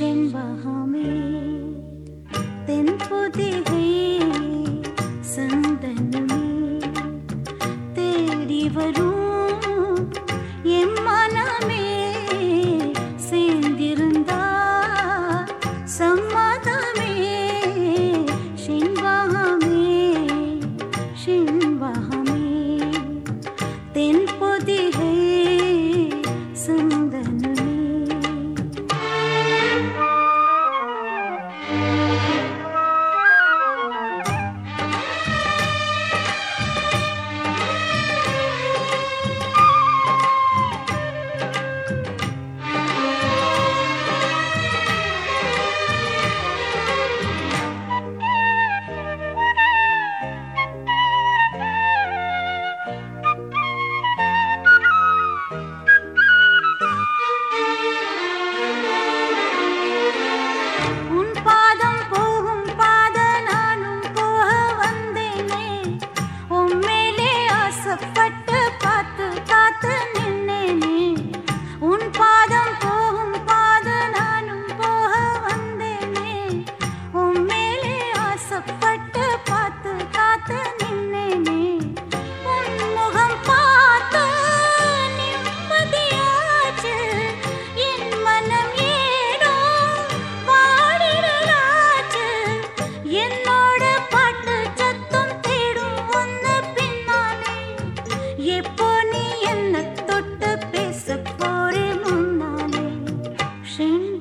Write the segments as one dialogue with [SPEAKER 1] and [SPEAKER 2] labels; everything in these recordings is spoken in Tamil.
[SPEAKER 1] செம்பகமே தென் புதிகை சந்தனமே தேடி வரும் என் மனமே சேர்ந்திருந்தா சம்மதமே செம்பகமே செம்ப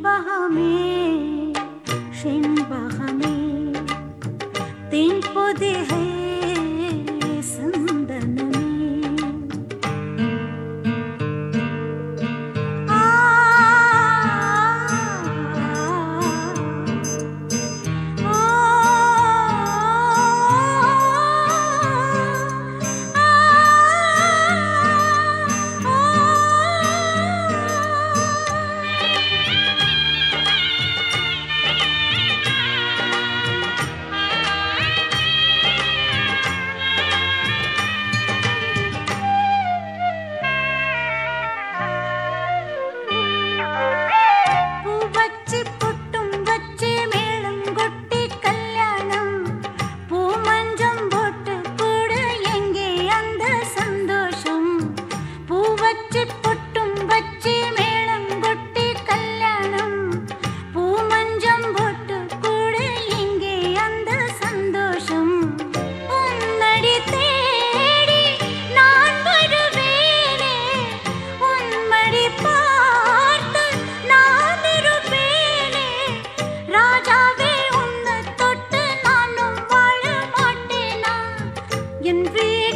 [SPEAKER 1] हमे सिंपहमे